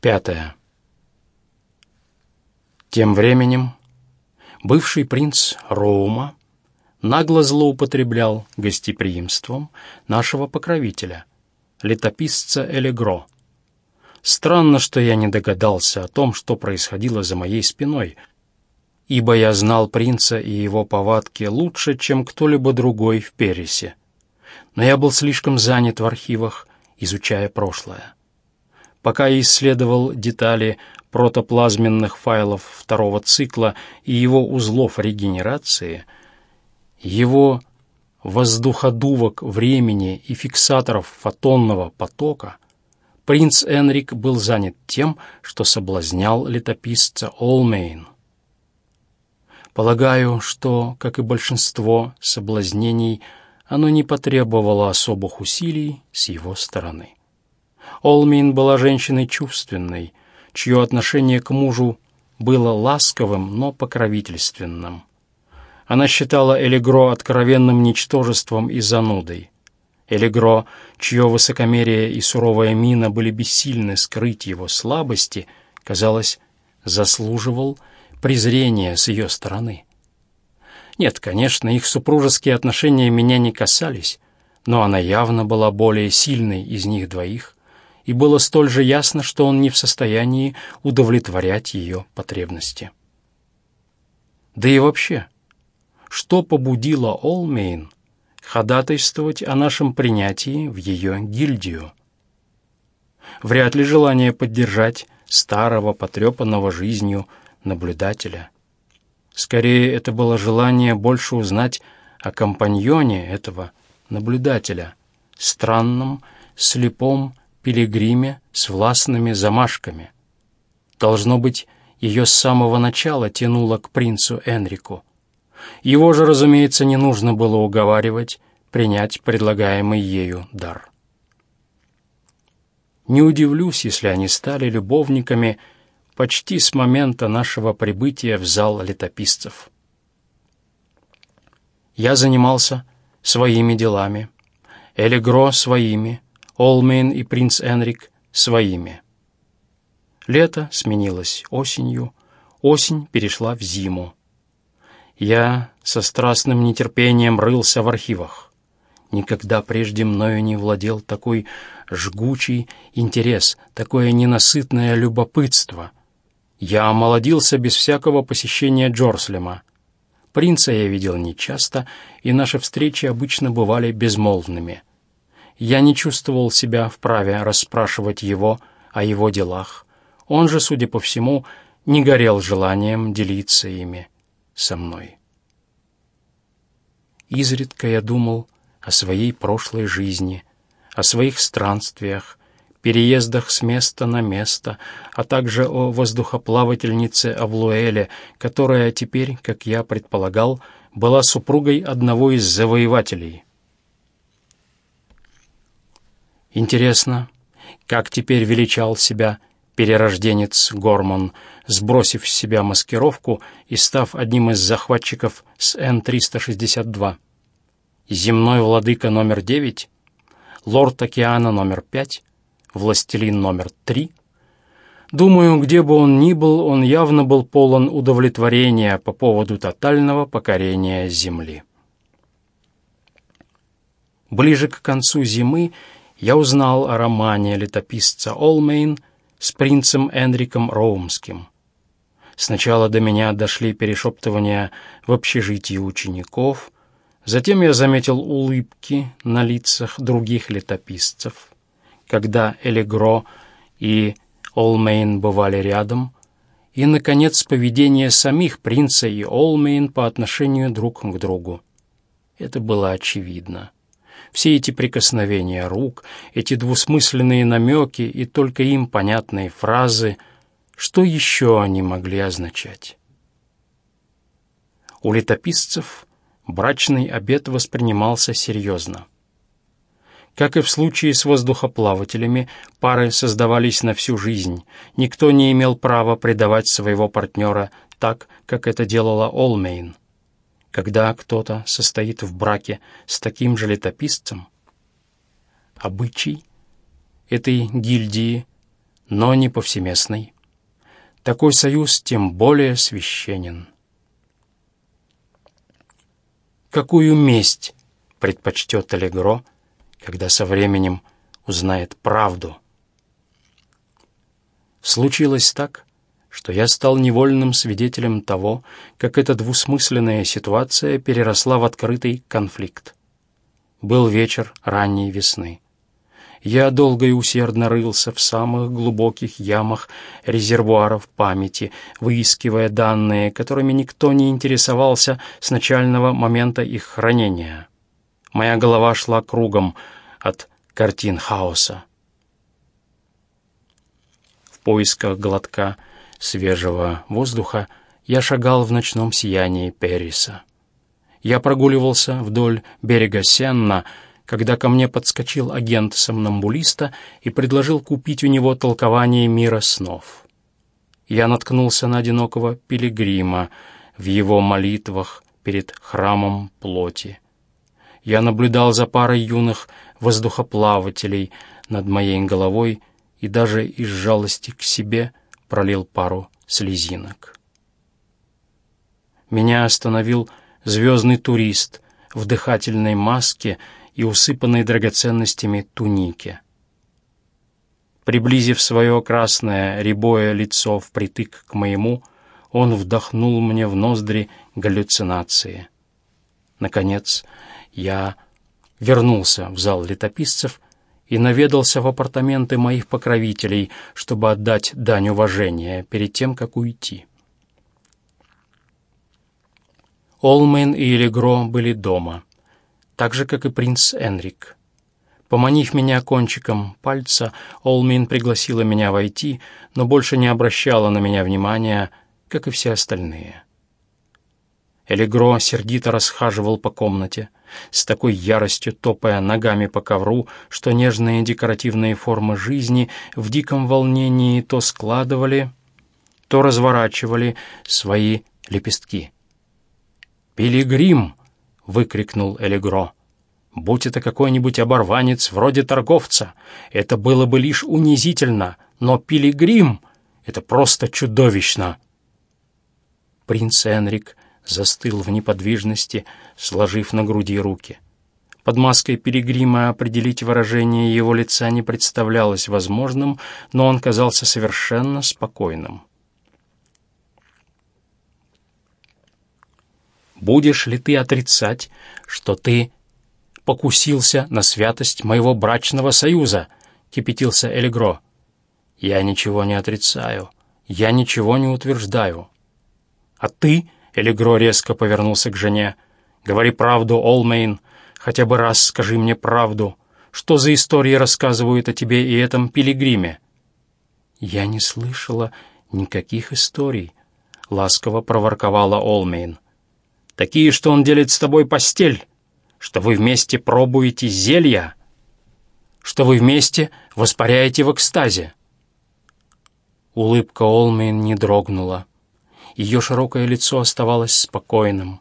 Пятое. Тем временем бывший принц Роума нагло злоупотреблял гостеприимством нашего покровителя, летописца Элегро. Странно, что я не догадался о том, что происходило за моей спиной, ибо я знал принца и его повадки лучше, чем кто-либо другой в Пересе. Но я был слишком занят в архивах, изучая прошлое. Пока я исследовал детали протоплазменных файлов второго цикла и его узлов регенерации, его воздуходувок времени и фиксаторов фотонного потока, принц Энрик был занят тем, что соблазнял летописца Олмейн. Полагаю, что, как и большинство соблазнений, оно не потребовало особых усилий с его стороны. Олмейн была женщиной чувственной, чье отношение к мужу было ласковым, но покровительственным. Она считала Элегро откровенным ничтожеством и занудой. Элегро, чье высокомерие и суровая мина были бессильны скрыть его слабости, казалось, заслуживал презрения с ее стороны. Нет, конечно, их супружеские отношения меня не касались, но она явно была более сильной из них двоих, и было столь же ясно, что он не в состоянии удовлетворять ее потребности. Да и вообще, что побудило Олмейн ходатайствовать о нашем принятии в ее гильдию? Вряд ли желание поддержать старого, потрепанного жизнью наблюдателя. Скорее, это было желание больше узнать о компаньоне этого наблюдателя, странном, слепом пилигриме с властными замашками. Должно быть, ее с самого начала тянуло к принцу Энрику. Его же, разумеется, не нужно было уговаривать принять предлагаемый ею дар. Не удивлюсь, если они стали любовниками почти с момента нашего прибытия в зал летописцев. Я занимался своими делами, Элегро своими, Олмейн и принц Энрик своими. Лето сменилось осенью, осень перешла в зиму. Я со страстным нетерпением рылся в архивах. Никогда прежде мною не владел такой жгучий интерес, такое ненасытное любопытство. Я омолодился без всякого посещения Джорслема. Принца я видел нечасто, и наши встречи обычно бывали безмолвными — я не чувствовал себя вправе расспрашивать его о его делах. Он же, судя по всему, не горел желанием делиться ими со мной. Изредка я думал о своей прошлой жизни, о своих странствиях, переездах с места на место, а также о воздухоплавательнице Авлуэле, которая теперь, как я предполагал, была супругой одного из завоевателей — Интересно, как теперь величал себя перерожденец Гормон, сбросив с себя маскировку и став одним из захватчиков с Н-362. Земной владыка номер девять, лорд океана номер пять, властелин номер три. Думаю, где бы он ни был, он явно был полон удовлетворения по поводу тотального покорения Земли. Ближе к концу зимы я узнал о романе летописца Олмейн с принцем Энриком Роумским. Сначала до меня дошли перешептывания в общежитии учеников, затем я заметил улыбки на лицах других летописцев. Когда Элегро и Олмейн бывали рядом, и, наконец, поведение самих принца и Олмейн по отношению друг к другу. Это было очевидно. Все эти прикосновения рук, эти двусмысленные намеки и только им понятные фразы, что еще они могли означать? У летописцев брачный обет воспринимался серьезно. Как и в случае с воздухоплавателями, пары создавались на всю жизнь. Никто не имел права предавать своего партнера так, как это делала Олмейн когда кто-то состоит в браке с таким же летописцем? Обычай этой гильдии но не повсеместный. Такой союз тем более священен. Какую месть предпочтет Аллегро, когда со временем узнает правду? Случилось так, что я стал невольным свидетелем того, как эта двусмысленная ситуация переросла в открытый конфликт. Был вечер ранней весны. Я долго и усердно рылся в самых глубоких ямах резервуаров памяти, выискивая данные, которыми никто не интересовался с начального момента их хранения. Моя голова шла кругом от картин хаоса. В поисках глотка свежего воздуха я шагал в ночном сиянии Периса. Я прогуливался вдоль берега Сенна, когда ко мне подскочил агент сомнамбулиста и предложил купить у него толкование мира снов. Я наткнулся на одинокого пилигрима в его молитвах перед храмом плоти. Я наблюдал за парой юных воздухоплавателей над моей головой и даже из жалости к себе пролил пару слезинок. Меня остановил звездный турист в дыхательной маске и усыпанной драгоценностями тунике. Приблизив свое красное рябое лицо впритык к моему, он вдохнул мне в ноздри галлюцинации. Наконец, я вернулся в зал летописцев и наведался в апартаменты моих покровителей, чтобы отдать дань уважения перед тем, как уйти. Олмейн и Элегро были дома — так же, как и принц Энрик. Поманив меня кончиком пальца, Олмин пригласила меня войти, но больше не обращала на меня внимания, как и все остальные. Элегро сердито расхаживал по комнате, с такой яростью топая ногами по ковру, что нежные декоративные формы жизни в диком волнении то складывали, то разворачивали свои лепестки. «Пилигрим!» выкрикнул Элегро. «Будь это какой-нибудь оборванец вроде торговца, это было бы лишь унизительно, но пилигрим — это просто чудовищно!» Принц Энрик застыл в неподвижности, сложив на груди руки. Под маской пилигрима определить выражение его лица не представлялось возможным, но он казался совершенно спокойным. Будешь ли ты отрицать, что ты покусился на святость моего брачного союза?» — кипятился Элегро. «Я ничего не отрицаю, я ничего не утверждаю». «А ты?» — Элегро резко повернулся к жене. «Говори правду, Олмейн, хотя бы раз скажи мне правду. Что за истории рассказывают о тебе и этом пилигриме?» «Я не слышала никаких историй», — ласково проворковала Олмейн. Такие, что он делит с тобой постель, что вы вместе пробуете зелья, что вы вместе воспаряете в экстазе. Улыбка Олмейн не дрогнула. Ее широкое лицо оставалось спокойным.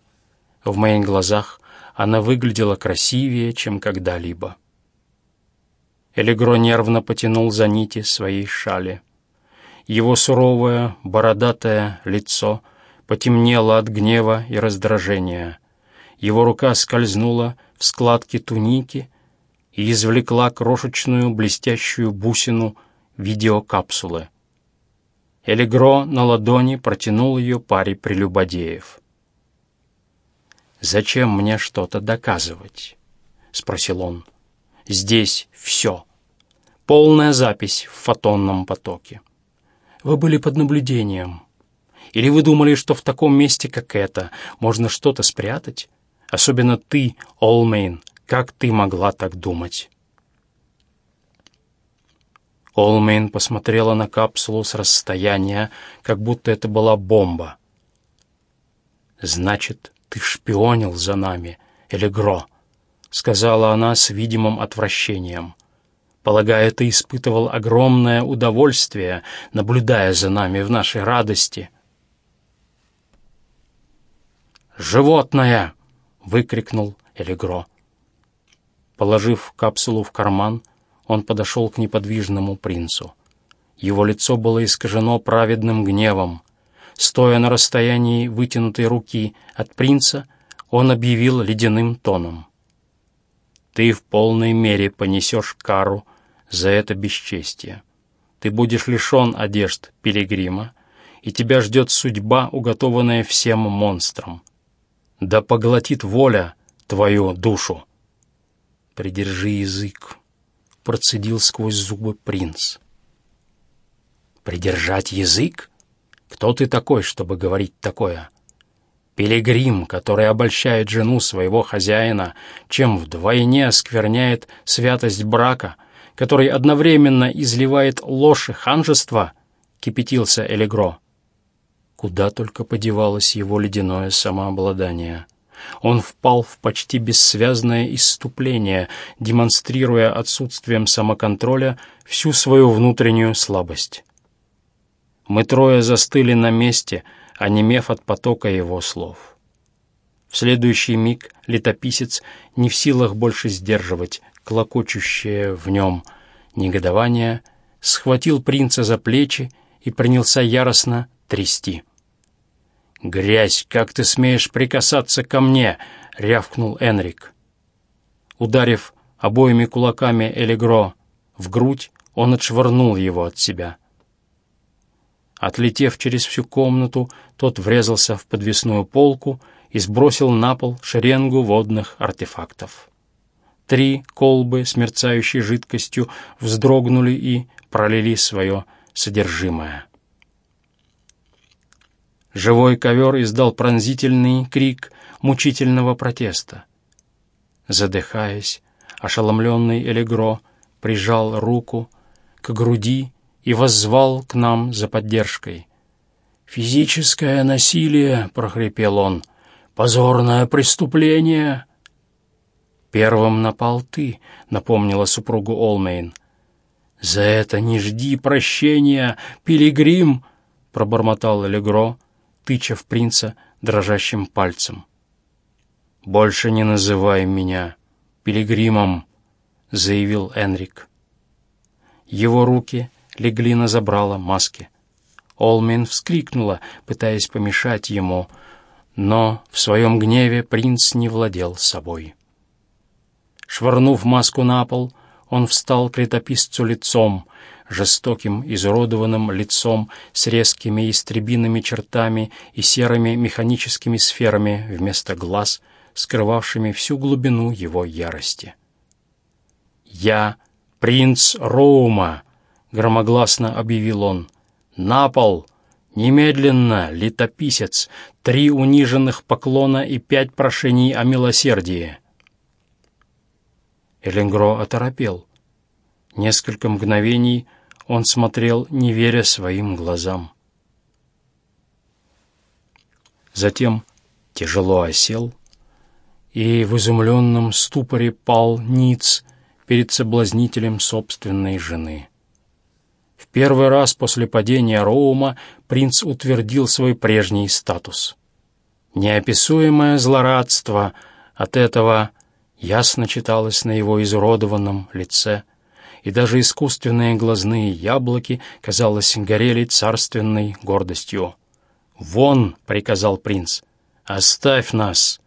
В моих глазах она выглядела красивее, чем когда-либо. Элегро нервно потянул за нити своей шали. Его суровое, бородатое лицо — потемнело от гнева и раздражения. Его рука скользнула в складки туники и извлекла крошечную блестящую бусину видеокапсулы. Элегро на ладони протянул ее паре прелюбодеев. «Зачем мне что-то доказывать?» — спросил он. «Здесь все. Полная запись в фотонном потоке. Вы были под наблюдением. Или вы думали, что в таком месте, как это, можно что-то спрятать? Особенно ты, Олмейн, как ты могла так думать?» Олмейн посмотрела на капсулу с расстояния, как будто это была бомба. «Значит, ты шпионил за нами, Элегро», — сказала она с видимым отвращением. «Полагаю, ты испытывал огромное удовольствие, наблюдая за нами в нашей радости». «Животное!» — выкрикнул Элегро. Положив капсулу в карман, он подошел к неподвижному принцу. Его лицо было искажено праведным гневом. Стоя на расстоянии вытянутой руки от принца, он объявил ледяным тоном. «Ты в полной мере понесешь кару за это бесчестие. Ты будешь лишен одежд пилигрима, и тебя ждет судьба, уготованная всем монстрам. Да поглотит воля твою душу!» «Придержи язык», — процедил сквозь зубы принц. «Придержать язык? Кто ты такой, чтобы говорить такое?» Пилигрим, который обольщает жену своего хозяина, чем вдвойне оскверняет святость брака, который одновременно изливает ложь и ханжество, кипятился Элегро. Куда только подевалось его ледяное самообладание. Он впал в почти бессвязное исступление, демонстрируя отсутствием самоконтроля всю свою внутреннюю слабость. Мы трое застыли на месте — онемев от потока его слов. В следующий миг летописец не в силах больше сдерживать клокочущее в нем негодование, схватил принца за плечи и принялся яростно трясти. «Грязь, как ты смеешь прикасаться ко мне!» — рявкнул Энрик. Ударив обоими кулаками Элегро в грудь, он отшвырнул его от себя — Отлетев через всю комнату, тот врезался в подвесную полку и сбросил на пол шеренгу водных артефактов. Три колбы с мерцающей жидкостью вздрогнули и пролили свое содержимое. Живой ковер издал пронзительный крик мучительного протеста. Задыхаясь, ошеломленный Элегро прижал руку к груди и воззвал к нам за поддержкой. «Физическое насилие», — прохрипел он, — «позорное преступление». «Первым напал ты», — напомнила супругу Олмейн. «За это не жди прощения, пилигрим», — пробормотал Легро, тыча в принца дрожащим пальцем. «Больше не называй меня пилигримом», — заявил Энрик. Его руки легли на забрало маски. Олмин вскрикнула, пытаясь помешать ему, но в своем гневе принц не владел собой. Швырнув маску на пол, он встал к летописцу лицом, жестоким, изуродованным лицом с резкими истребиными чертами и серыми механическими сферами вместо глаз, скрывавшими всю глубину его ярости. «Я принц Роума!» — громогласно объявил он. «На пол! Немедленно, летописец! Три униженных поклона и пять прошений о милосердии!» Эленгро оторопел. Несколько мгновений он смотрел, не веря своим глазам. Затем тяжело осел и в изумленном ступоре пал ниц перед соблазнителем собственной жены. В первый раз после падения Роума принц утвердил свой прежний статус. Неописуемое злорадство от этого ясно читалось на его изуродованном лице, и даже искусственные глазные яблоки, казалось, горели царственной гордостью. «Вон!» — приказал принц. «Оставь нас!»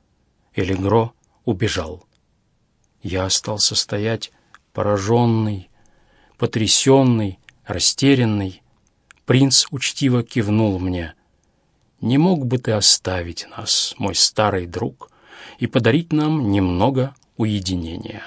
Элигро убежал. Я остался стоять, пораженный, потрясенный, растерянный, принц учтиво кивнул мне. «Не мог бы ты оставить нас, мой старый друг, и подарить нам немного уединения?»